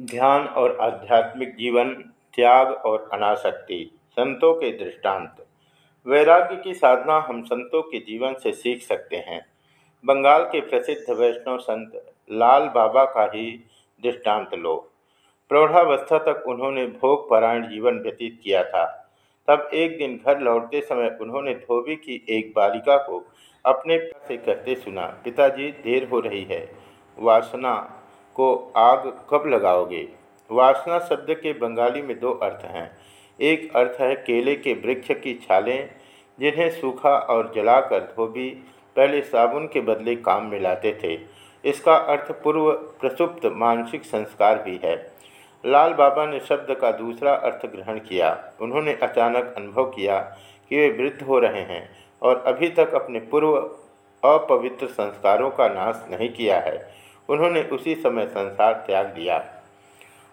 ध्यान और आध्यात्मिक जीवन, त्याग और अनासक्ति, संतों के दृष्टांत। वैराग्य की साधना हम संतों के जीवन से सीख सकते हैं। बंगाल के प्रसिद्ध वैष्णव संत लाल बाबा का ही दृष्टांत लो। प्रौढ़ावस्था तक उन्होंने भोग परायण जीवन व्यतीत किया था। तब एक दिन घर लौटते समय उन्होंने धोबी की एक बालिका को अपने से कहते सुना, पिताजी, देर हो रही है। वासना को आग कब लगाओगे? वासना शब्द के बंगाली में दो अर्थ हैं। एक अर्थ है केले के वृक्ष की छालें, जिन्हें सूखा और जलाकर धोबी, पहले साबुन के बदले काम में लाते थे। इसका अर्थ पूर्व प्रसुप्त मानसिक संस्कार भी है। लाल बाबा ने शब्द का दूसरा अर्थ ग्रहण किया। उन्होंने अचानक अनुभव किया कि वे वृद्ध हो रहे हैं और अभी तक अपने पूर्व अपवित्र संस्कारों का नाश नहीं किया है। उन्होंने उसी समय संसार त्याग दिया।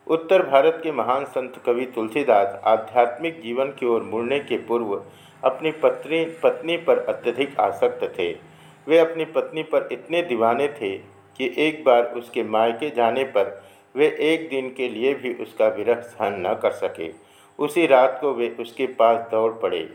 उत्तर भारत के महान संत कवि तुलसीदास आध्यात्मिक जीवन की ओर मुड़ने के पूर्व अपनी पत्नी पत्नी पर अत्यधिक आसक्त थे। वे अपनी पत्नी पर इतने दीवाने थे कि एक बार उसके मायके जाने पर वे एक दिन के लिए भी उसका विरह सहन न कर सके। उसी रात को वे उसके पास दौड़ पड़े।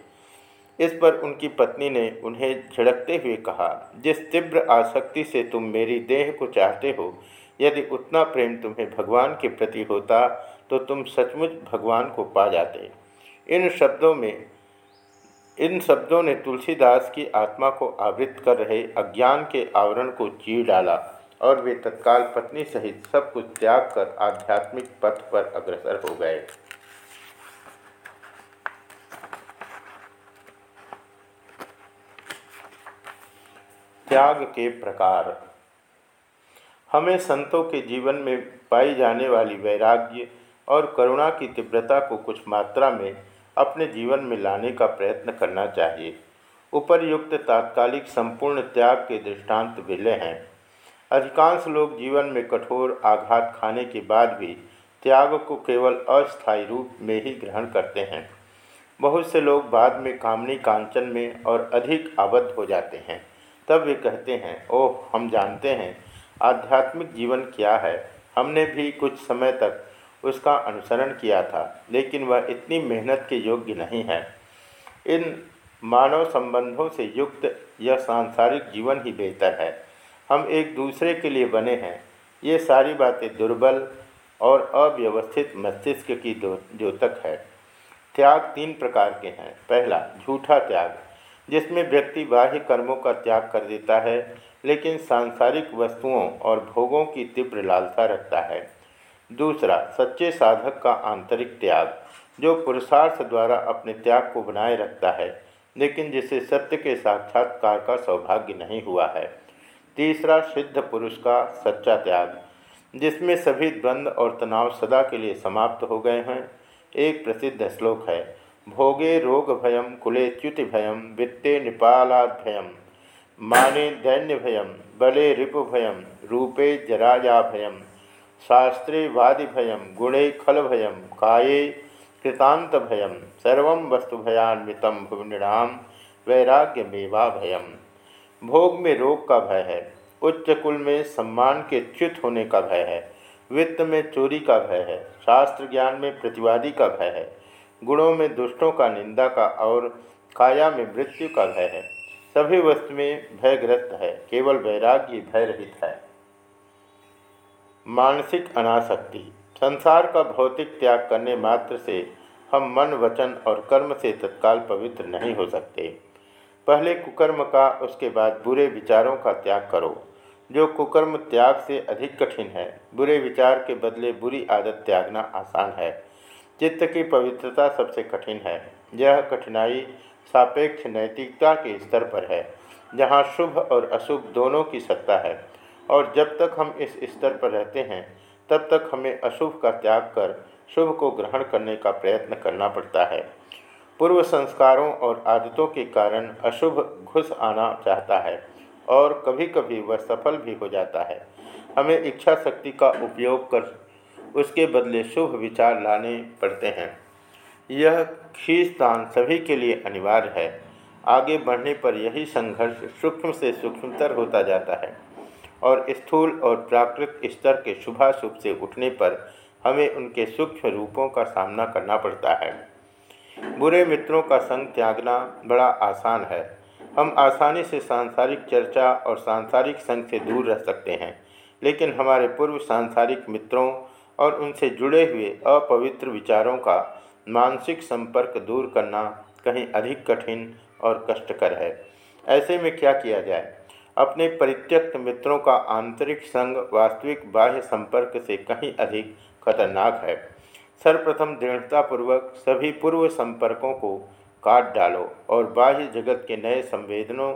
इस पर उनकी पत्नी ने उन्हें झड़कते हुए कहा, जिस तीव्र आसक्ति से तुम मेरी देह को चाहते हो, यदि उतना प्रेम तुम्हें भगवान के प्रति होता तो तुम सचमुच भगवान को पा जाते। इन शब्दों में, इन शब्दों ने तुलसीदास की आत्मा को आवृत कर रहे अज्ञान के आवरण को चीर डाला और वे तत्काल पत्नी सहित सब कुछ त्याग कर आध्यात्मिक पथ पर अग्रसर हो गए। त्याग के प्रकार। हमें संतों के जीवन में पाई जाने वाली वैराग्य और करुणा की तीव्रता को कुछ मात्रा में अपने जीवन में लाने का प्रयत्न करना चाहिए। उपरयुक्त तात्कालिक संपूर्ण त्याग के दृष्टांत मिले हैं। अधिकांश लोग जीवन में कठोर आघात खाने के बाद भी त्याग को केवल अस्थायी रूप में ही ग्रहण करते हैं। बहुत से लोग बाद में कामनी कांचन में और अधिक आबद्ध हो जाते हैं। तब वे कहते हैं, ओह, हम जानते हैं आध्यात्मिक जीवन क्या है। हमने भी कुछ समय तक उसका अनुसरण किया था, लेकिन वह इतनी मेहनत के योग्य नहीं है। इन मानव संबंधों से युक्त यह सांसारिक जीवन ही बेहतर है। हम एक दूसरे के लिए बने हैं। ये सारी बातें दुर्बल और अव्यवस्थित मस्तिष्क की द्योतक है। त्याग तीन प्रकार के हैं। पहला, झूठा त्याग। जिसमें व्यक्ति बाह्य कर्मों का त्याग कर देता है, लेकिन सांसारिक वस्तुओं और भोगों की तीव्र लालसा रखता है। दूसरा, सच्चे साधक का आंतरिक त्याग, जो पुरुषार्थ द्वारा अपने त्याग को बनाए रखता है, लेकिन जिसे सत्य के साक्षात्कार का सौभाग्य नहीं हुआ है। तीसरा सिद्ध पुरुष का सच्चा त्याग, जिसमें सभी द्वंद्व और तनाव सदा के लिए समाप्त हो गए हैं। एक प्रसिद्ध श्लोक है भोगे रोग भयम कुले च्युति भयम वित्ते निपालाभयम माने दैन्य भयम बले रिपु भयम रूपे जराजा भयम शास्त्रे वादि भयम गुणे खल भयम काये कृतांत भयम सर्व वस्तु भयान्वित भुवनिणाम वैराग्य मेवा भयम भोग में रोग का भय है, उच्च कुल में सम्मान के च्युत होने का भय है, वित्त में चोरी का भय है, शास्त्र ज्ञान में प्रतिवादी का भय है गुणों में दुष्टों का निंदा का और काया में मृत्यु का भय है। सभी वस्तु में भयग्रस्त है, केवल वैराग्य भय रहित है। मानसिक अनासक्ति, संसार का भौतिक त्याग करने मात्र से हम मन, वचन और कर्म से तत्काल पवित्र नहीं हो सकते। पहले कुकर्म का, उसके बाद बुरे विचारों का त्याग करो। जो कुकर्म त्याग से अधिक कठिन है, बुरे विचार के बदले बुरी आदत त्यागना आसान है। चित्त की पवित्रता सबसे कठिन है। यह कठिनाई सापेक्ष नैतिकता के स्तर पर है, जहाँ शुभ और अशुभ दोनों की सत्ता है। और जब तक हम इस स्तर पर रहते हैं, तब तक हमें अशुभ का त्याग कर शुभ को ग्रहण करने का प्रयत्न करना पड़ता है। पूर्व संस्कारों और आदतों के कारण अशुभ घुस आना चाहता है और कभी कभी वह सफल भी हो जाता है। हमें इच्छा शक्ति का उपयोग कर उसके बदले शुभ विचार लाने पड़ते हैं। यह खींचतान सभी के लिए अनिवार्य है। आगे बढ़ने पर यही संघर्ष सूक्ष्म से सूक्ष्मतर होता जाता है और स्थूल और प्राकृत स्तर के शुभाशुभ से उठने पर हमें उनके सूक्ष्म रूपों का सामना करना पड़ता है। बुरे मित्रों का संग त्यागना बड़ा आसान है। हम आसानी से सांसारिक चर्चा और सांसारिक संग से दूर रह सकते हैं, लेकिन हमारे पूर्व सांसारिक मित्रों और उनसे जुड़े हुए अपवित्र विचारों का मानसिक संपर्क दूर करना कहीं अधिक कठिन और कष्टकर है। ऐसे में क्या किया जाए? अपने परित्यक्त मित्रों का आंतरिक संग वास्तविक बाह्य संपर्क से कहीं अधिक खतरनाक है। सर्वप्रथम दृढ़तापूर्वक सभी पूर्व संपर्कों को काट डालो और बाह्य जगत के नए संवेदनों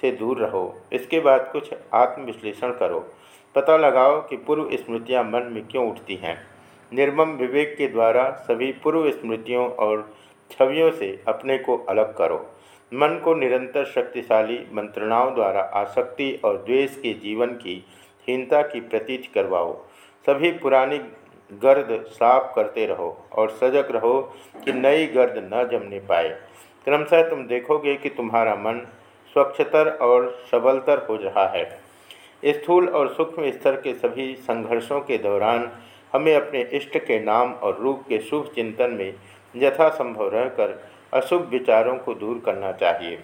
से दूर रहो। इसके बाद कुछ आत्मविश्लेषण करो। पता लगाओ कि पूर्व स्मृतियाँ मन में क्यों उठती हैं। निर्मम विवेक के द्वारा सभी पूर्व स्मृतियों और छवियों से अपने को अलग करो। मन को निरंतर शक्तिशाली मंत्रणाओं द्वारा आसक्ति और द्वेष के जीवन की हीनता की प्रतीत करवाओ। सभी पुरानी गर्द साफ़ करते रहो और सजग रहो कि नई गर्द न जमने पाए। क्रमशः तुम देखोगे कि तुम्हारा मन स्वच्छतर और सबलतर हो रहा है। स्थूल और सूक्ष्म स्तर के सभी संघर्षों के दौरान हमें अपने इष्ट के नाम और रूप के शुभ चिंतन में यथासंभव रहकर अशुभ विचारों को दूर करना चाहिए।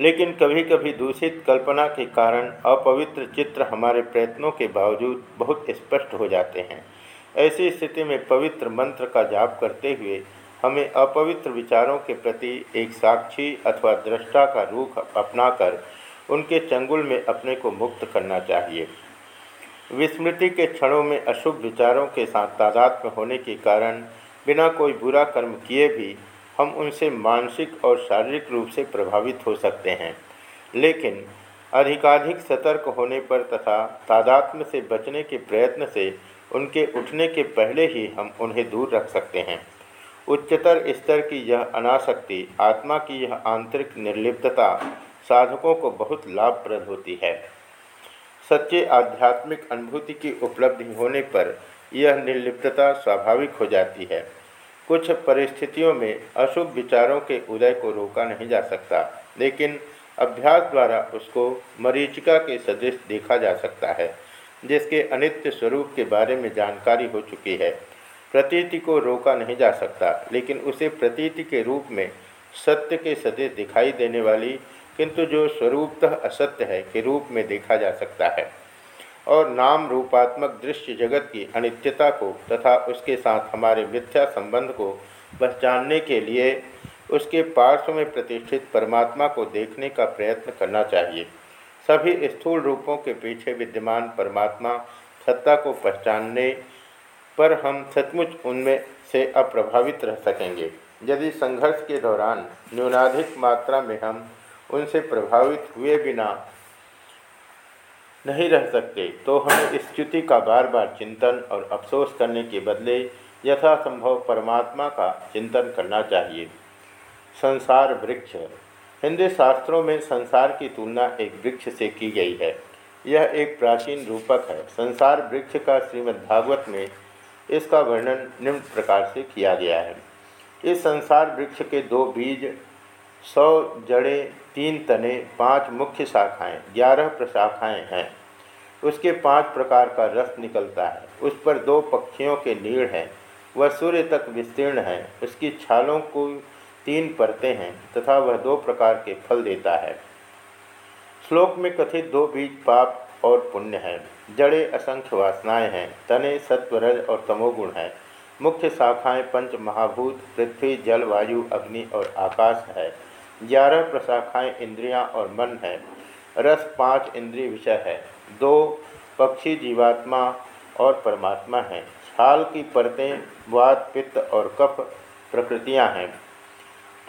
लेकिन कभी कभी दूषित कल्पना के कारण अपवित्र चित्र हमारे प्रयत्नों के बावजूद बहुत स्पष्ट हो जाते हैं। ऐसी स्थिति में पवित्र मंत्र का जाप करते हुए हमें अपवित्र विचारों के प्रति एक साक्षी अथवा दृष्टा का रूख अपनाकर उनके चंगुल में अपने को मुक्त करना चाहिए। विस्मृति के क्षणों में अशुभ विचारों के साथ तादाद में होने के कारण, बिना कोई बुरा कर्म किए भी हम उनसे मानसिक और शारीरिक रूप से प्रभावित हो सकते हैं। लेकिन अधिकाधिक सतर्क होने पर तथा तादात्म्य से बचने के प्रयत्न से उनके उठने के पहले ही हम उन्हें दूर रख सकते हैं। उच्चतर स्तर की यह अनासक्ति, आत्मा की यह आंतरिक निर्लिप्तता साधकों को बहुत लाभप्रद होती है। सच्चे आध्यात्मिक अनुभूति की उपलब्धि होने पर यह निर्लिप्तता स्वाभाविक हो जाती है। कुछ परिस्थितियों में अशुभ विचारों के उदय को रोका नहीं जा सकता, लेकिन अभ्यास द्वारा उसको मरीचिका के सदृश देखा जा सकता है, जिसके अनित्य स्वरूप के बारे में जानकारी हो चुकी है। प्रतीति को रोका नहीं जा सकता, लेकिन उसे प्रतीति के रूप में सत्य के सदृश दिखाई देने वाली किंतु जो स्वरूपतः असत्य है, के रूप में देखा जा सकता है। और नाम रूपात्मक दृश्य जगत की अनित्यता को तथा उसके साथ हमारे मिथ्या संबंध को पहचानने के लिए उसके पार्श्व में प्रतिष्ठित परमात्मा को देखने का प्रयत्न करना चाहिए। सभी स्थूल रूपों के पीछे विद्यमान परमात्मा सत्ता को पहचानने पर हम सचमुच उनमें से अप्रभावित रह सकेंगे। यदि संघर्ष के दौरान न्यूनाधिक मात्रा में हम उनसे प्रभावित हुए बिना नहीं रह सकते तो हमें इस च्युति का बार बार चिंतन और अफसोस करने के बदले यथासंभव परमात्मा का चिंतन करना चाहिए। संसार वृक्ष। हिंदी शास्त्रों में संसार की तुलना एक वृक्ष से की गई है। यह एक प्राचीन रूपक है। संसार वृक्ष का श्रीमद् भागवत में इसका वर्णन निम्न प्रकार से किया गया है। इस संसार वृक्ष के दो बीज सौ जड़ें, तीन तने, पाँच मुख्य शाखाएँ, ग्यारह प्रशाखाएँ हैं। उसके पाँच प्रकार का रस निकलता है। उस पर दो पक्षियों के नीड़ हैं। वह सूर्य तक विस्तीर्ण है। उसकी छालों को तीन परतें हैं तथा वह दो प्रकार के फल देता है। श्लोक में कथित दो बीज पाप और पुण्य हैं। जड़े असंख्य वासनाएँ हैं। तने सत्वरज और तमोगुण हैं। मुख्य शाखाएँ पंच महाभूत, पृथ्वी, जल, वायु, अग्नि और आकाश है। ग्यारह प्रशाखाएँ इंद्रियाँ और मन है। रस पाँच इंद्रिय विषय है। दो पक्षी जीवात्मा और परमात्मा हैं। छाल की परतें, वात, पित्त और कफ प्रकृतियाँ हैं।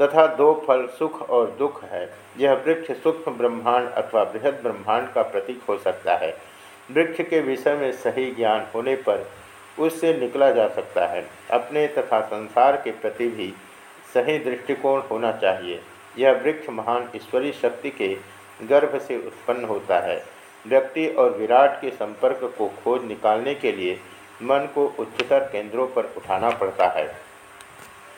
तथा दो फल सुख और दुख है। यह वृक्ष सूक्ष्म ब्रह्मांड अथवा बृहद ब्रह्मांड का प्रतीक हो सकता है। वृक्ष के विषय में सही ज्ञान होने पर उससे निकला जा सकता है। अपने तथा संसार के प्रति भी सही दृष्टिकोण होना चाहिए। यह वृक्ष महान ईश्वरीय शक्ति के गर्भ से उत्पन्न होता है। व्यक्ति और विराट के संपर्क को खोज निकालने के लिए मन को उच्चतर केंद्रों पर उठाना पड़ता है।